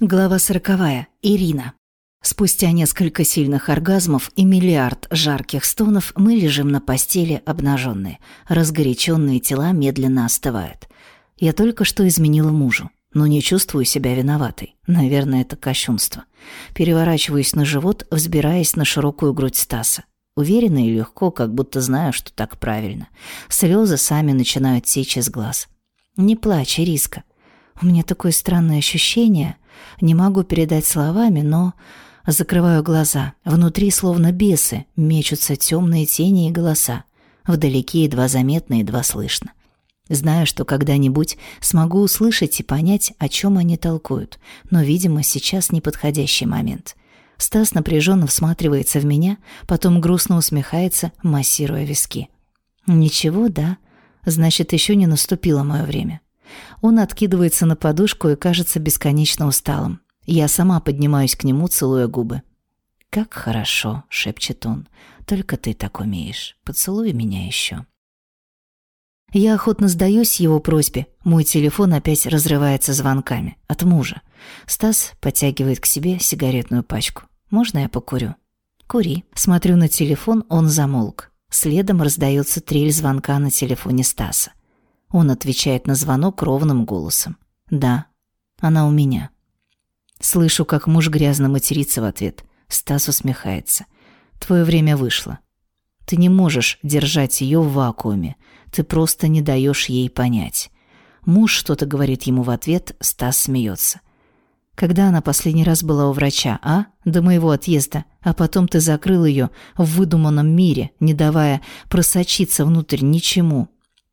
Глава сороковая. Ирина. Спустя несколько сильных оргазмов и миллиард жарких стонов мы лежим на постели обнаженные. Разгоряченные тела медленно остывают. Я только что изменила мужу, но не чувствую себя виноватой. Наверное, это кощунство. Переворачиваюсь на живот, взбираясь на широкую грудь Стаса. Уверенно и легко, как будто знаю, что так правильно. Слезы сами начинают течь из глаз. Не плачь, Риска. У меня такое странное ощущение. Не могу передать словами, но... Закрываю глаза. Внутри, словно бесы, мечутся темные тени и голоса. Вдалеке едва заметно, едва слышно. Знаю, что когда-нибудь смогу услышать и понять, о чем они толкуют, но, видимо, сейчас неподходящий момент. Стас напряженно всматривается в меня, потом грустно усмехается, массируя виски. «Ничего, да? Значит, еще не наступило мое время. Он откидывается на подушку и кажется бесконечно усталым. Я сама поднимаюсь к нему, целуя губы. «Как хорошо», — шепчет он. «Только ты так умеешь. Поцелуй меня еще». Я охотно сдаюсь его просьбе. Мой телефон опять разрывается звонками. От мужа. Стас подтягивает к себе сигаретную пачку. «Можно я покурю?» «Кури». Смотрю на телефон, он замолк. Следом раздается трель звонка на телефоне Стаса. Он отвечает на звонок ровным голосом. «Да, она у меня». Слышу, как муж грязно матерится в ответ. Стас усмехается. «Твое время вышло. Ты не можешь держать ее в вакууме. Ты просто не даешь ей понять». Муж что-то говорит ему в ответ, Стас смеется. «Когда она последний раз была у врача, а? До моего отъезда. А потом ты закрыл ее в выдуманном мире, не давая просочиться внутрь ничему.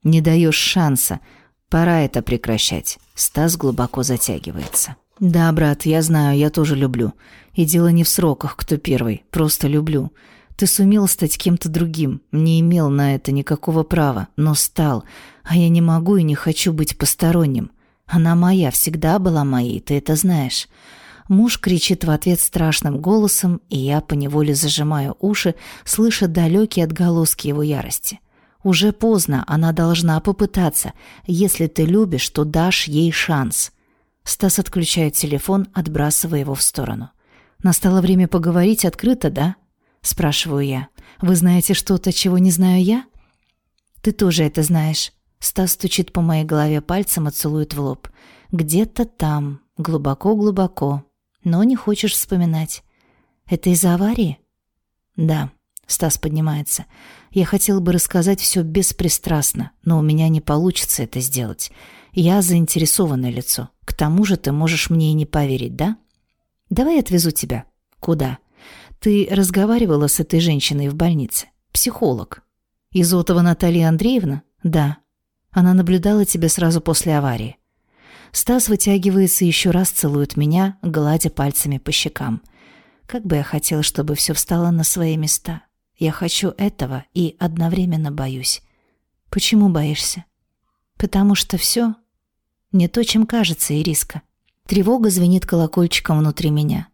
Не даешь шанса. Пора это прекращать. Стас глубоко затягивается. Да, брат, я знаю, я тоже люблю. И дело не в сроках, кто первый. Просто люблю. Ты сумел стать кем-то другим. Не имел на это никакого права, но стал. А я не могу и не хочу быть посторонним. Она моя, всегда была моей, ты это знаешь. Муж кричит в ответ страшным голосом, и я поневоле зажимаю уши, слыша далекие отголоски его ярости. Уже поздно, она должна попытаться. Если ты любишь, то дашь ей шанс. Стас отключает телефон, отбрасывая его в сторону. Настало время поговорить открыто, да? Спрашиваю я. Вы знаете что-то, чего не знаю я? Ты тоже это знаешь. Стас стучит по моей голове пальцем и целует в лоб. Где-то там, глубоко-глубоко. Но не хочешь вспоминать. Это из-за аварии? Да. Стас поднимается. Я хотел бы рассказать все беспристрастно, но у меня не получится это сделать. Я заинтересованное лицо. К тому же ты можешь мне и не поверить, да? Давай отвезу тебя. Куда? Ты разговаривала с этой женщиной в больнице? Психолог. Изотова Наталья Андреевна? Да. Она наблюдала тебя сразу после аварии. Стас вытягивается и еще раз целует меня, гладя пальцами по щекам. Как бы я хотела, чтобы все встало на свои места. Я хочу этого и одновременно боюсь. Почему боишься? Потому что все не то, чем кажется, Ириска. Тревога звенит колокольчиком внутри меня.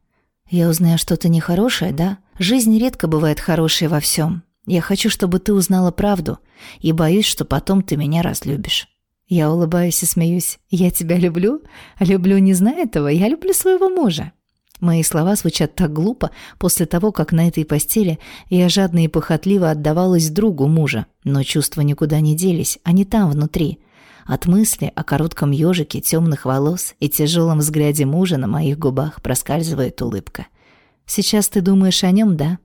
Я узнаю что-то нехорошее, да? Жизнь редко бывает хорошей во всем. Я хочу, чтобы ты узнала правду, и боюсь, что потом ты меня разлюбишь. Я улыбаюсь и смеюсь. Я тебя люблю? Люблю не зная этого, я люблю своего мужа. Мои слова звучат так глупо после того, как на этой постели я жадно и похотливо отдавалась другу мужа, но чувства никуда не делись, они там, внутри. От мысли о коротком ежике темных волос и тяжелом взгляде мужа на моих губах проскальзывает улыбка. «Сейчас ты думаешь о нем, да?»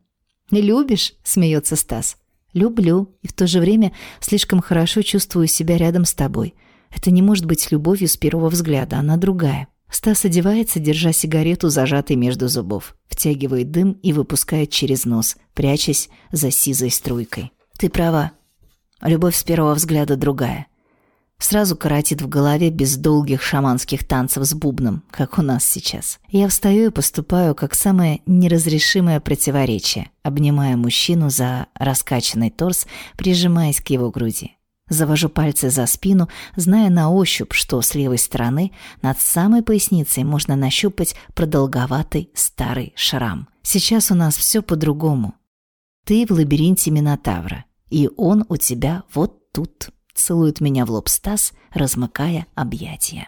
«Любишь?» — смеется Стас. «Люблю, и в то же время слишком хорошо чувствую себя рядом с тобой. Это не может быть любовью с первого взгляда, она другая». Стас одевается, держа сигарету, зажатой между зубов, втягивает дым и выпускает через нос, прячась за сизой струйкой. «Ты права. Любовь с первого взгляда другая. Сразу коротит в голове без долгих шаманских танцев с бубном, как у нас сейчас. Я встаю и поступаю как самое неразрешимое противоречие, обнимая мужчину за раскачанный торс, прижимаясь к его груди. Завожу пальцы за спину, зная на ощупь, что с левой стороны над самой поясницей можно нащупать продолговатый старый шрам. Сейчас у нас все по-другому. Ты в лабиринте Минотавра, и он у тебя вот тут. Целует меня в лоб Стас, размыкая объятия.